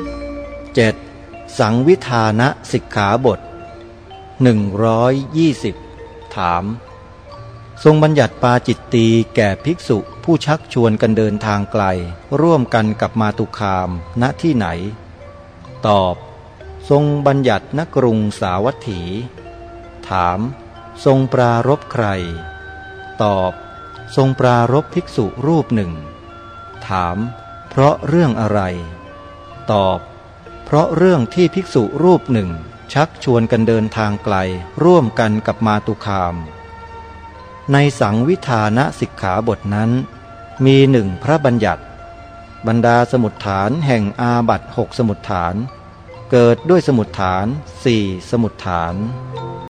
7. สังวิธานะสิกขาบท 120 ถาม ทรงบัญญัติปาจิตตีแก่ภิกษุผู้ชักชวนกันเดินทางไกล ร่วมกันกับมาตุคาม ณที่ไหน ตอบ ทรงบัญญัติณกรุงสาวัตถี ถาม ทรงปรารบใคร ตอบ ทรงปรารบภิกษุรูปหนึ่ง ถาม เพราะเรื่องอะไร ตอบ เพราะเรื่องที่ภิกษุรูปหนึ่ง ชักชวนกันเดินทางไกล ร่วมกันกับมาตุคาม ในสังวิธานะสิกขาบทนั้น มีหนึ่งพระบัญญัติ บรรดาสมุดฐานแห่งอาบัตหกสมุดฐาน เกิดด้วยสมุดฐานสี่สมุดฐาน